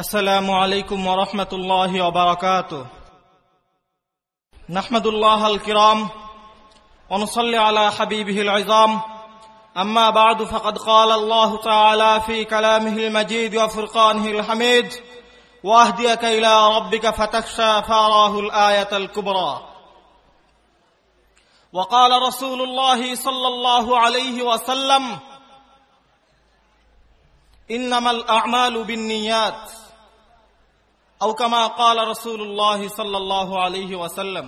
السلام عليكم ورحمة الله وبركاته. نحمد الله الكرام ونصلي على حبيبه العظام. أما بعد فقد قال الله تعالى في كلامه المجيد وفرقانه الحميد وأهديك إلى ربك فتخشى فأراه الآية الكبرى. وقال رسول الله صلى الله عليه وسلم إنما الأعمال بالنيات. أو كما قال رسول الله صلى الله عليه وسلم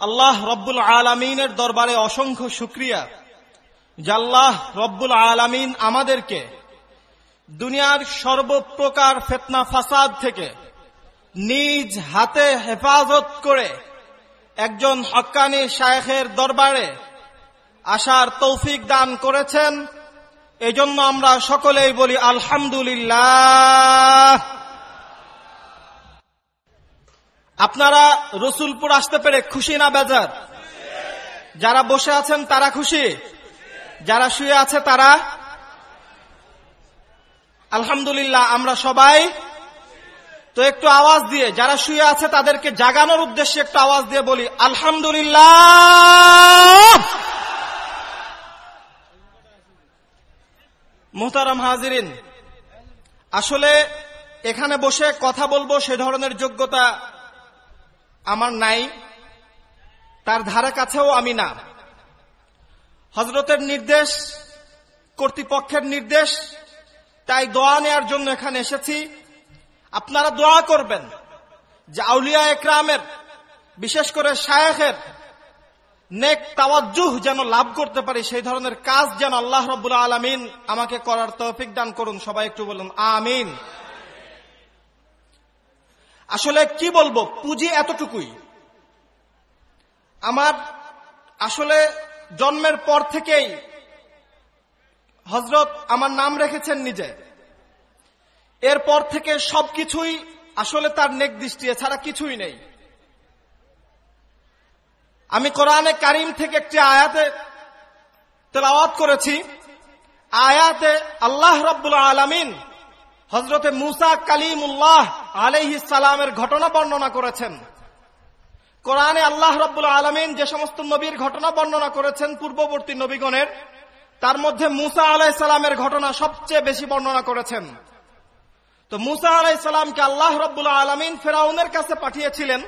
আল্লাহ রব্বুল আলমিনের দরবারে অসংখ্য শুক্রিয়া জাল্লাহ রব্বুল আলমিন আমাদেরকে দুনিয়ার সর্বপ্রকার ফেতনা ফাসাদ থেকে নিজ হাতে হেফাজত করে একজন হক্কানি শায়েখের দরবারে আসার তৌফিক দান করেছেন এজন্য আমরা সকলেই বলি আলহামদুলিল্লাহ। আপনারা রসুলপুর আসতে পেরে খুশি না বেজার? যারা বসে আছেন তারা খুশি? যারা শুয়ে আছে তারা? আলহামদুলিল্লাহ, আমরা সবাই? তো একটু আওয়াজ দিয়ে, যারা শুয়ে আছে তাদেরকে জাগানোর উদ্দেশ্যে একটু আওয়াজ দিয়ে বলি আলহামদুলিল্লাহ। মোহতারাম হাজিরিন, আসলে এখানে বসে কথা বলব সে ধরনের যোগ্যতা আমার নাই, তার ধারে কাছেও আমি না। হজরতের নির্দেশ, কর্তৃপক্ষের নির্দেশ, তাই দোয়া নেওয়ার জন্য এখানে এসেছি। আপনারা দোয়া করবেন যে আউলিয়া একরামের বিশেষ করে শায়েখের নেক তাওয়াজ্জুহ যেন লাভ করতে পারি, সেই ধরনের কাজ যেন আল্লাহ রব্বুল আলমিন আমাকে করার তৌফিক দান করুন। সবাই একটু বলুন, আমিন। আসলে কি বলব, পুঁজি এতটুকুই। আমার আসলে জন্মের পর থেকেই হজরত আমার নাম রেখেছেন নিজে। এরপর থেকে সবকিছুই আসলে তার নেক দৃষ্টি, এছাড়া কিছুই নেই। আমি কোরআনে কারিম থেকে একটি আয়াতে তেলাওয়াত করেছি। আয়াতে আল্লাহ রব্বুল আলমিন হজরতে মুসা কালিমুল্লাহ আলহি সালামের ঘটনা বর্ণনা করেছেন। কোরআনে আল্লাহ রব্বুল আলমিন যে সমস্ত নবীর ঘটনা বর্ণনা করেছেন পূর্ববর্তী নবীগণের, তার মধ্যে মুসা আলাহ সালামের ঘটনা সবচেয়ে বেশি বর্ণনা করেছেন। তো মুসা আলাহ সালামকে আল্লাহ রব্বুল আলমিন ফেরাউনের কাছে পাঠিয়েছিলেন।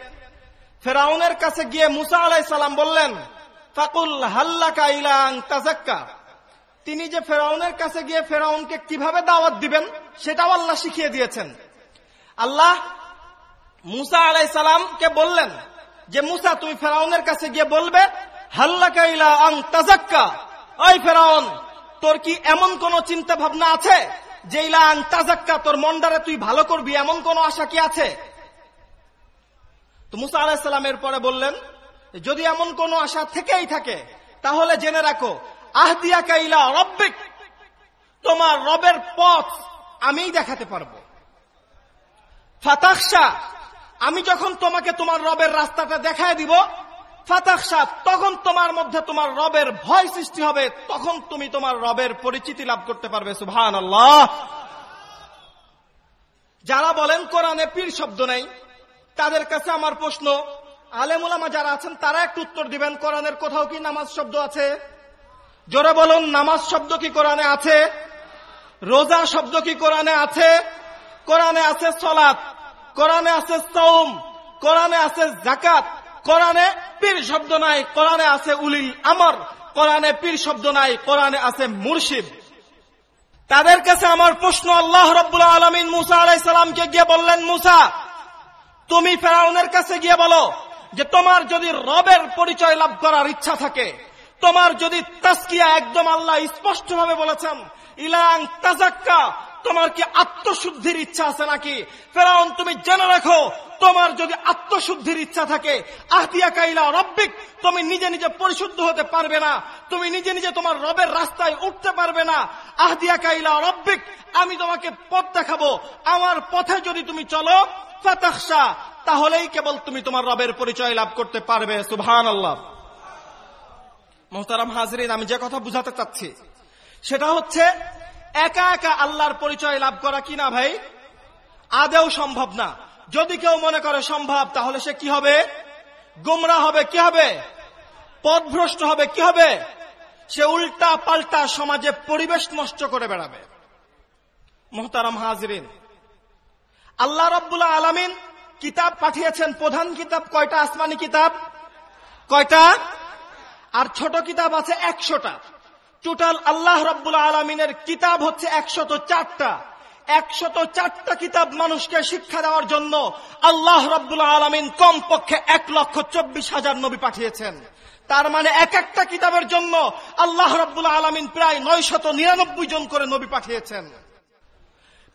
ফেরাউনের কাছে গিয়ে মুসা আলাই সালাম বললেন, ফাকুল হাল্লাকা ইলাং তাজাক্কা তিনি যে ফেরাউনের কাছে গিয়ে ফেরাউনকে কীভাবে দাওয়াত দিবেন, সেটাও আল্লাহ শিখিয়ে দিয়েছেন। আল্লাহ মুসা আলাই সালামকে বললেন যে, মুসা তুমি ফেরাউনের কাছে গিয়ে বলবে, হাল্লাকা ইলা আং তাজাক্কা ওই ফেরাউন, তোর কি এমন কোন চিন্তা ভাবনা আছে যে, ইলা আং তাজাক্কা তোর মন্ডারে তুই ভালো করবি? এমন কোন আশা কি আছে? তো মুসা আলাহিসাল্লামের পরে বললেন, যদি এমন কোন আশা থেকেই থাকে, তাহলে জেনে রাখো আহদিয়া রব্বিক, তোমার রবের পথ আমিই দেখাতে পারব। ফাতাকশা আমি যখন তোমাকে তোমার রবের রাস্তাটা দেখায় দিব ফাতাকশা তখন তোমার মধ্যে তোমার রবের ভয় সৃষ্টি হবে, তখন তুমি তোমার রবের পরিচিতি লাভ করতে পারবে সুভান আল্লাহ যারা বলেন কোরআনে পীর শব্দ নেই তাদের কাছে আমার প্রশ্ন আলেমুলামা যারা আছেন, তারা একটু উত্তর দিবেন। কোরআনের কোথাও কি নামাজ শব্দ আছে? জোরে বলুন, নামাজ শব্দ কি কোরআনে আছে? রোজা শব্দ কি কোরআনে আছে? কোরআনে আছে সলাৎ, কোরআনে আছে সৌম কোরআনে আছে জাকাত কোরআনে পীর শব্দ নাই, কোরআনে আছে উলিল আমর, কোরআনে পীর শব্দ নাই, কোরআনে আছে মুর্শিদ। তাদের কাছে আমার প্রশ্ন, আল্লাহ রব্বুল আলমিন মুসা আলাই সালামকে গিয়ে বললেন, মুসা তুমি ফেরাউনের কাছে গিয়ে বলো যে তোমার যদি রবের পরিচয় লাভ করার ইচ্ছা থাকে, তোমার যদি তাস্কিয়া একদম আল্লাহ স্পষ্ট ভাবে বলেছেন, ইলাং তাজাক্কা, তোমার কি আত্মশুদ্ধির ইচ্ছা আছে নাকি? ফেরাউন, তুমি জেনে রাখো, তোমার যদি আত্মশুদ্ধির ইচ্ছা থাকে, আহতিয়া কাইলা রব্বিক, তুমি নিজে নিজে পরিশুদ্ধ হতে পারবে না, তুমি নিজে নিজে তোমার রবের রাস্তায় উঠতে পারবে না আহদিয়া কাইলা রব্বিক, আমি তোমাকে পথ দেখাবো, আমার পথে যদি তুমি চলো ফাতাকশা তাহলেই কেবল তুমি তোমার রবের পরিচয় লাভ করতে পারবে সুবহান আল্লাহ মোহতারাম হাজরিন, আমি যে কথা বুঝাতে চাচ্ছি, সেটা হচ্ছে, একা একা আল্লাহর পরিচয় লাভ করা কি না ভাই? আদেও সম্ভব না। যদি কেউ মনে করে সম্ভব, তাহলে সে কি হবে? গোমরা হবে, কি হবে? পথভ্রষ্ট হবে, কি হবে? সে উল্টা পাল্টা সমাজে পরিবেশ নষ্ট করে বেড়াবে। মোহতারাম হাজরিন আল্লাহ রব্বুল্লাহ আলামিন কিতাব পাঠিয়েছেন। প্রধান কিতাব কয়টা? আসমানি কিতাব। কয়টা? আর ছোট কিতাব আছে একশোটা। টোটাল আল্লাহ রব্বুল আলমিনের কিতাব হচ্ছে একশত চারটা। একশত চারটা কিতাব মানুষকে শিক্ষা দেওয়ার জন্য আল্লাহ রব্বুল আলমিন কমপক্ষে এক লক্ষ চব্বিশ হাজার নবী পাঠিয়েছেন। তার মানে এক একটা কিতাবের জন্য আল্লাহ রব্বুল আলমিন প্রায় নয় শত নিরানব্বই জন করে নবী পাঠিয়েছেন।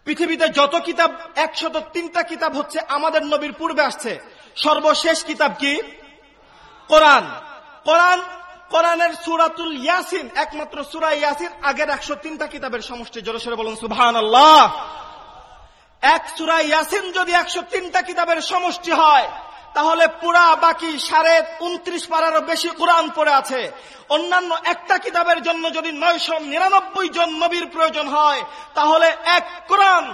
পৃথিবীতে যত কিতাব, একশত তিনটা কিতাব হচ্ছে আমাদের নবীর পূর্বে আসছে। সর্বশেষ কিতাব কি? কোরআন। কোরআন, কোরআনের সুরাতুল ইয়াসিন, একমাত্র সুরা ইয়াসিন, আগের একশো তিনটা কিতাবের সমষ্টি। জোরে সরে বলুন সুবহান আল্লাহ এক সুরা ইয়াসিন যদি একশো তিনটা কিতাবের সমষ্টি হয় তাহলে পুরা বাকি সাড়ে উনত্রিশ পারারও বেশি কোরআন পড়ে আছে। অন্যান্য একটা কিতাবের জন্য যদি নয়শো নিরানব্বই জন নবীর প্রয়োজন হয়, তাহলে এক কোরআন,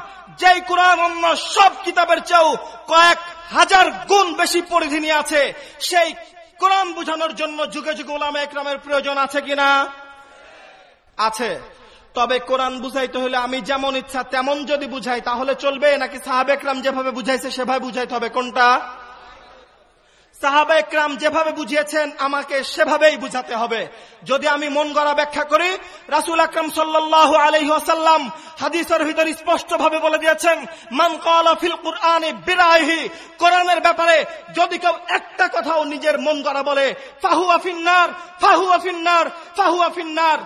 যেই কোরআন অন্য সব কিতাবের চেয়েও কয়েক হাজার গুণ বেশি পরিধি নিয়ে আছে। সেই কোরআন বুঝানোর জন্য যুগে যুগে ওলামা একরামের প্রয়োজন আছে কিনা আছে। তবে কোরআন বুঝাইতে হলে আমি যেমন ইচ্ছা তেমন যদি বুঝাই, তাহলে চলবে নাকি সাহাব একরাম যেভাবে বুঝাইছে সেভাবে বুঝাইতে হবে, কোনটা? সাহাবা একরাম যেভাবে বুঝিয়েছেন, আমাকে সেভাবেই বুঝাতে হবে। যদি আমি মন গড়া ব্যাখ্যা করি, রাসুল আকরম সাল্লাহ আলহি আসাল্লাম হাদিসের ভিতরে স্পষ্ট ভাবে বলে দিয়েছেন, মান কলা ফিল কুরআনে বিরাহি কোরআনের ব্যাপারে যদি কেউ একটা কথাও নিজের মন গড়া বলে ফাহু আফিন্নার ফাহু আফিন্নার ফাহু আফিন্নার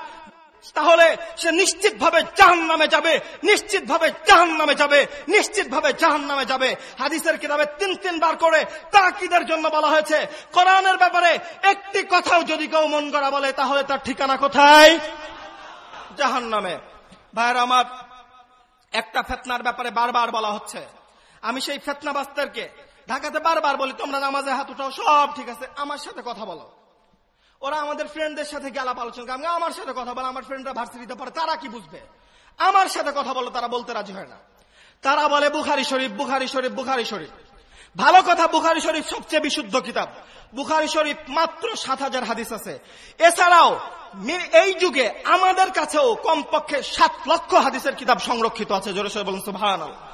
তাহলে সে নিশ্চিত ভাবে জাহান নামে যাবে নিশ্চিত ভাবে জাহান নামে যাবে নিশ্চিত ভাবে জাহান নামে যাবে। হাদিসের কিতাবে তিন, তিনবার করে তাকিদের জন্য বলা হয়েছে, কোরআনের ব্যাপারে একটি কথাও যদি কেউ মন করা বলে, তাহলে তার ঠিকানা কোথায়? জাহান নামে ভাইয়ের আমার, একটা ফেতনার ব্যাপারে বারবার বলা হচ্ছে। আমি সেই ফেতনাবাস্তারকে ঢাকাতে বারবার বলি, তোমরা নামাজে হাত উঠাও, সব ঠিক আছে, আমার সাথে কথা বলো। ওরা আমাদের ফ্রেন্ডদের সাথে গেলাপ আলোচনা করে। আমি আমার সাথে কথা বলে, আমার ফ্রেন্ডরা ভার্সিটিতে পড়ে, তারা কি বুঝবে? আমার সাথে কথা বলো, তারা বলতে রাজি হয় না। তারা বলে, বুখারি শরীফ বুখারি শরীফ বুখারি শরীফ। ভালো কথা, বুখারি শরীফ সবচেয়ে বিশুদ্ধ কিতাব। বুখারি শরীফ মাত্র সাত হাজার হাদিস আছে। এছাড়াও এই যুগে আমাদের কাছেও কমপক্ষে সাত লক্ষ হাদিসের কিতাব সংরক্ষিত আছে। জোরে সরে বলুন সুভান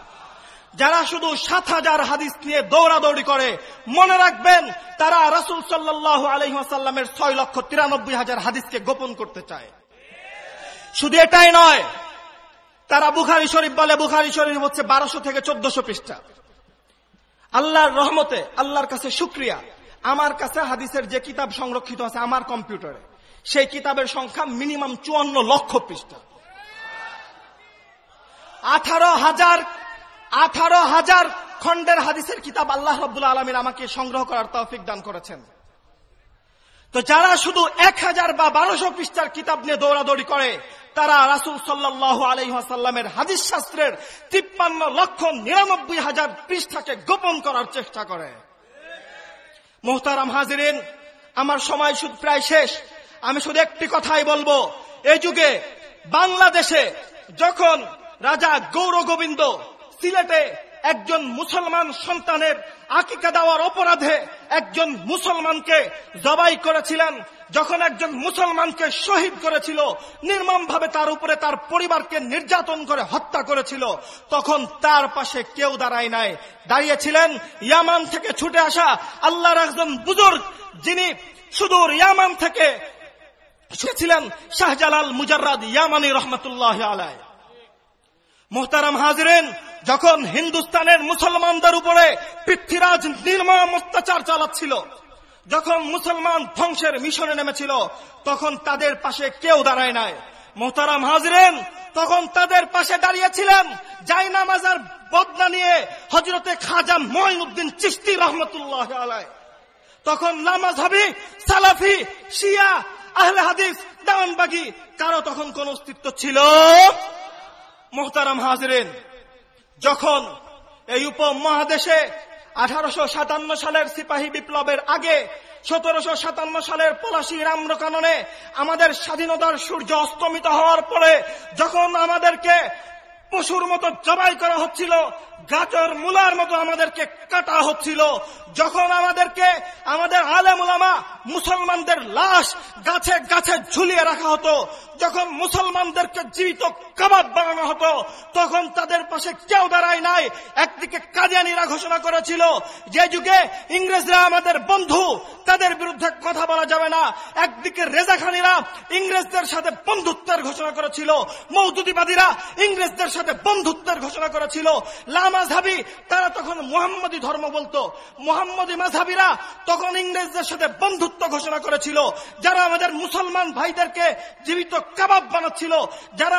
যারা শুধু সাত হাজার হাদিস নিয়ে দৌড়াদৌড়ি করে, মনে রাখবেন তারা রাসুল সাল্লাহ আলহিহাসাল্লামের ছয় লক্ষ তিরানব্বই হাজার হাদিসকে গোপন করতে চায়। শুধু এটাই নয়, তারা বুখারি শরীফ বলে, বুখারি শরীফ হচ্ছে বারোশো থেকে চোদ্দশো পৃষ্ঠা। আল্লাহর রহমতে, আল্লাহর কাছে শুক্রিয়া। আমার কাছে হাদিসের যে কিতাব সংরক্ষিত আছে আমার কম্পিউটারে, সেই কিতাবের সংখ্যা মিনিমাম চুয়ান্ন লক্ষ পৃষ্ঠা। আঠারো হাজার আঠারো হাজার খণ্ডের হাদিসের কিতাব আল্লাহ রব্দুল আলমীর আমাকে সংগ্রহ করার তৌফিক দান করেছেন। তো যারা শুধু এক হাজার বা বারোশো পৃষ্ঠার কিতাব নিয়ে দৌড়াদৌড়ি করে, তারা রাসুল সাল্লাহ আলহাসাল্লামের হাদিস শাস্ত্রের তিপ্পান্ন লক্ষ নিরানব্বই হাজার পৃষ্ঠাকে গোপন করার চেষ্টা করে। মোহতারাম হাজিরিন, আমার সময় শুধু প্রায় শেষ। আমি শুধু একটি কথাই বলব, এই যুগে বাংলাদেশে যখন রাজা গৌর গোবিন্দ সিলেটে একজন মুসলমান সন্তানের আকিকা দেওয়ার অপরাধে একজন মুসলমানকে জবাই করেছিলেন। যখন একজন মুসলমানকে শহীদ করেছিল নির্মম ভাবে তার উপরে তার পরিবারকে নির্যাতন করে হত্যা করেছিল, তখন তার পাশে কেউ দাঁড়ায় নাই। দাঁড়িয়েছিলেন ইয়ামান থেকে ছুটে আসা আল্লাহর একজন বুজুর্গ, যিনি সুদূর ইয়ামান থেকে ছিলেন শাহজালাল মুজার্রাদ ইয়ামানি রহমতুল্লাহ আলায় মোহতারাম হাজরেন, যখন হিন্দুস্তানের মুসলমানদের উপরে পৃথ্বীরাজ নির্মম অত্যাচার চালাচ্ছিল, যখন মুসলমান ধ্বংসের মিশনে নেমেছিল, তখন তাদের পাশে কেউ দাঁড়ায় নাই। মোহতারাম হাজরেন, তখন তাদের পাশে দাঁড়িয়েছিলেন যাই নামাজার বদনা নিয়ে হজরতে খাজা মঈনুদ্দিন চিস্তি রহমতুল্লাহ আলায় তখন নামাজ হবে সালাফি, শিয়া, আহলে হাদিস, দাওয়ানবাগি, কারও তখন কোন অস্তিত্ব ছিল? মোহতারাম হাজরেন, যখন এই উপমহাদেশে আঠারোশো সাতান্ন সালের সিপাহী বিপ্লবের আগে সতেরোশো সাতান্ন সালের পলাশি রামরকাননে আমাদের স্বাধীনতার সূর্য অস্তমিত হওয়ার পরে যখন আমাদেরকে পশুর মতো জবাই করা হচ্ছিল, গাজর, মুলার মতো আমাদেরকে কাটা হচ্ছিল। যখন আমাদেরকে, আমাদের আলেমুলামা মুসলমানদের লাশ গাছে গাছে ঝুলিয়ে রাখা হতো, যখন মুসলমানদেরকে জীবিত কাবাব বানানো হতো, তখন পাশে কেউ দাঁড়ায় নাই। একদিকে কাদিয়ানিরা ঘোষণা করেছিল যে যুগে ইংরেজরা আমাদের বন্ধু, তাদের বিরুদ্ধে কথা বলা যাবে না। একদিকে রেজাখানিরা ইংরেজদের সাথে বন্ধুত্বের ঘোষণা করেছিল। মৌদুদিবাদীরা ইংরেজদের সাথে বন্ধুত্বের ঘোষণা করেছিল। লামাঝাবি তারা তখন মোহাম্মদী ধর্ম বলতো। মোহাম্মদী মাঝাবিরা তখন ইংরেজদের সাথে বন্ধুত্ব ঘোষণা করেছিল। যারা আমাদের মুসলমান ভাইদেরকে জীবিত কাবাব বানাচ্ছিল, যারা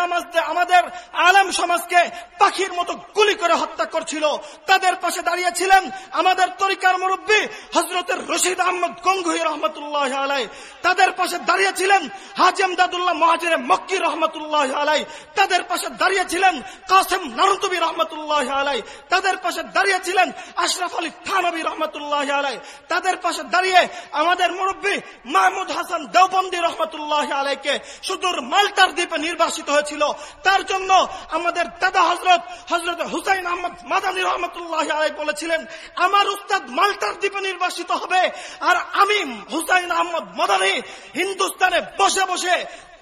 আমাদের আলেম সমাজকে পাখির মতো গুলি করে হত্যা করছিল। তাদের পাশে দাঁড়িয়েছিলেন আমাদের তরিকার মুরব্বী হজরতের রশিদ আহমদ গঙ্গুহি রহমতুল্লাহ আলাই তাদের পাশে দাঁড়িয়েছিলেন হাজিম দাদুল্লাহ মহাজির মক্কি রহমতুল্লাহ আলাই তাদের পাশে দাঁড়িয়েছিলেন কাসেম নারুতবী রহমতুল্লাহ আলাই তাদের পাশে দাঁড়িয়েছিলেন আশরাফ আলী থানবী রহমতুল্লাহ আলাই তাদের পাশে দাঁড়িয়ে আমাদের মুরব্বী মাহমুদ হাসান দেওবন্দি রহমতুল্লাহ আলাইকে সুদূর মাল্টার দ্বীপে নির্বাসিত হয়েছিল। তার জন্য আমাদের দাদা হজরত হজরত হুসাইন আহমদ মাদানী রহমতুল্লাহ আলাই বলেছিলেন, আমার উস্তাদ মাল্টার দ্বীপে নির্বাসিত হবে আর আমি হুসাইন আহমদ মাদানী হিন্দুস্তানে বসে বসে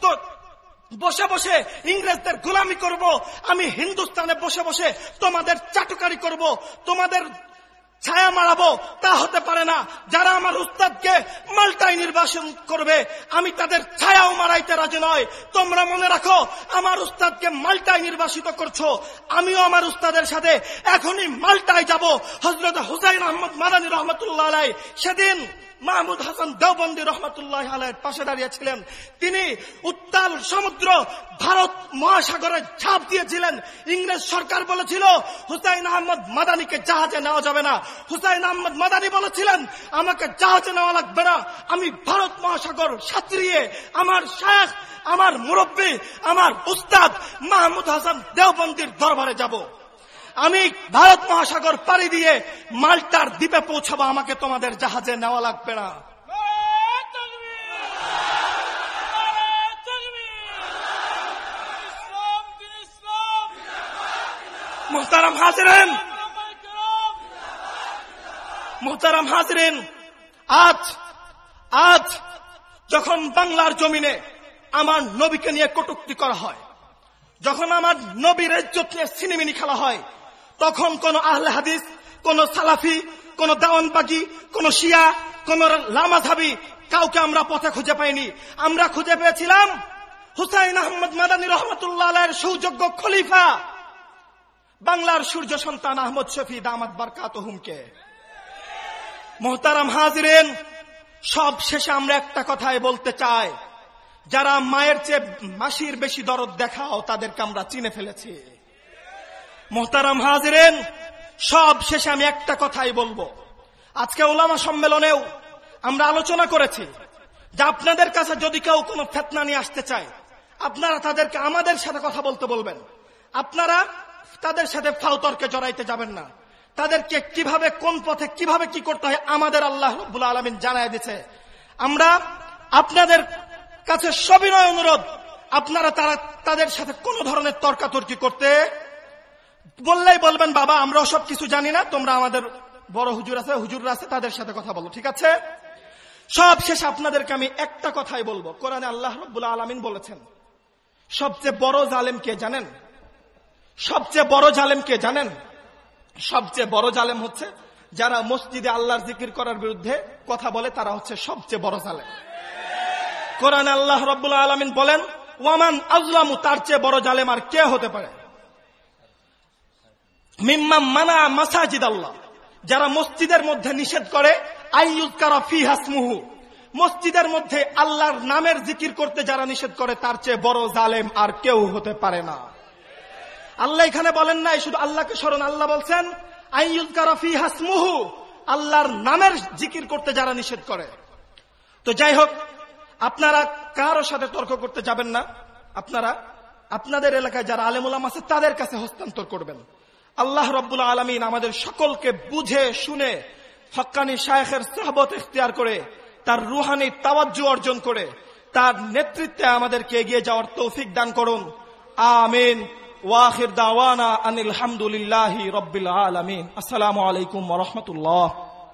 তো বসে বসে ইংরেজদের গোলামি করব, আমি হিন্দুস্তানে বসে বসে তোমাদের চাটুকারি করব, তোমাদের ছায়া মারাবো, তা হতে পারে না। যারা আমার উস্তাদকে মাল্টাই নির্বাসন করবে, আমি তাদের ছায়াও মারাইতে রাজি নয় তোমরা মনে রাখো, আমার উস্তাদকে মাল্টায় নির্বাসিত করছ। আমিও আমার উস্তাদের সাথে এখনই মাল্টায় যাব। হজরত হুসাইন আহমদ মাদানী রহমতুল্লাহ সেদিন মাহমুদ হাসান দেওবন্দি রহমতুল্লাহ আলাইয়ের পাশে দাঁড়িয়েছিলেন তিনি উত্তাল সমুদ্র ভারত মহাসাগরে ঝাঁপ দিয়েছিলেন। ইংরেজ সরকার বলেছিল, হুসাইন আহমদ মাদানিকে জাহাজে নেওয়া যাবে না। হুসাইন আহমদ মাদানি বলেছিলেন, আমাকে জাহাজে নেওয়া লাগবে না। আমি ভারত মহাসাগর সাঁতরিয়ে আমার শেখ আমার মুরব্বী, আমার উস্তাদ মাহমুদ হাসান দেওবন্দির দরবারে যাব। আমি ভারত মহাসাগর পাড়ি দিয়ে মাল্টার দ্বীপে পৌঁছাবো, আমাকে তোমাদের জাহাজে নেওয়া লাগবে না। মোহতারাম হাজরেন! মোহতারাম হাজরেন! আজ আজ যখন বাংলার জমিনে আমার নবীকে নিয়ে কটুক্তি করা হয়, যখন আমার নবীর ইজ্জত নিয়ে সিনেমিনি খেলা হয় তখন কোন আহলে হাদিস, কোন সালাফি, কোন দাওয়ানবাগি, কোন শিয়া, কোন লামাধাবি কাউকে আমরা পথে খুঁজে পাইনি। আমরা খুঁজে পেয়েছিলাম হুসাইন আহমদ মাদানী রহমতুল্লাহ আলাইয়ের সুযোগ্য খলিফা, বাংলার সূর্য সন্তান আহমদ শফি দামাত বারকাত হুমকে মোহতারাম হাজিরেন, সব শেষে আমরা একটা কথাই বলতে চাই। যারা মায়ের চেয়ে মাসির বেশি দরদ দেখাও, তাদেরকে আমরা চিনে ফেলেছি। মোহতারাম হাজিরেন, সব শেষে আমি একটা কথাই বলব। আজকে ওলামা সম্মেলনেও আমরা আলোচনা করেছি যে আপনাদের কাছে যদি কেউ কোনো ফেতনা নিয়ে আসতে চায়, আপনারা তাদেরকে আমাদের সাথে কথা বলতে বলবেন। আপনারা তাদের সাথে ফাউতর্কে জড়াইতে যাবেন না। তাদেরকে কীভাবে, কোন পথে কীভাবে কি করতে হয় আমাদের আল্লাহ রব্বুল আলমিন জানায় দিছে আমরা আপনাদের কাছে সবিনয় অনুরোধ, আপনারা তারা, তাদের সাথে কোন ধরনের তর্কাতর্কি করতে বললেই বলবেন, বাবা আমরা সব কিছু জানি না, তোমরা আমাদের বড় হুজুর আছে, হুজুররা আছে, তাদের সাথে কথা বলো, ঠিক আছে? সব শেষ আপনাদেরকে আমি একটা কথাই বলব, কোরআনে আল্লাহ রব্বুল আলমিন বলেছেন, সবচেয়ে বড় জালেম কে জানেন? সবচেয়ে বড় জালেম কে জানেন? সবচেয়ে বড় জালেম হচ্ছে যারা মসজিদে আল্লাহর জিকির করার বিরুদ্ধে কথা বলে, তারা হচ্ছে সবচেয়ে বড় জালেম। কোরআন আল্লাহ রব্বুল্লাহ আলমিন বলেন, ওয়ামান আজলামু তার চেয়ে বড় জালেম আর কে হতে পারে? মানা মাসাজিদ আল্লাহ যারা মসজিদের মধ্যে নিষেধ করে মসজিদের মধ্যে আল্লাহর নামের জিকির করতে যারা নিষেধ করে, তার চেয়ে বড় জালেম আর কেউ হতে পারে না। আল্লাহ এখানে বলেন নাই, শুধু আল্লাহকে স্মরণ, আল্লাহ বলছেন আইয়ুজ কারা ফি হাসমুহু আল্লাহর নামের জিকির করতে যারা নিষেধ করে। তো যাই হোক, আপনারা কারও সাথে তর্ক করতে যাবেন না। আপনারা, আপনাদের এলাকায় যারা আলেমুলাম আছে, তাদের কাছে হস্তান্তর করবেন। আল্লাহ রব্বুল আলমিন আমাদের সকলকে বুঝে, শুনে, হকানি শায়েখের সাহবত এখতিয়ার করে, তার রুহানি তাওয়াজ্জু অর্জন করে, তার নেতৃত্বে আমাদেরকে এগিয়ে যাওয়ার তৌফিক দান করুন। আমিন। ওয়াহির দাওয়ানা আনিল হামদুলিল্লাহি রব্বিল আলমিন। আসসালামু আলাইকুম রাহমাতুল্লাহ।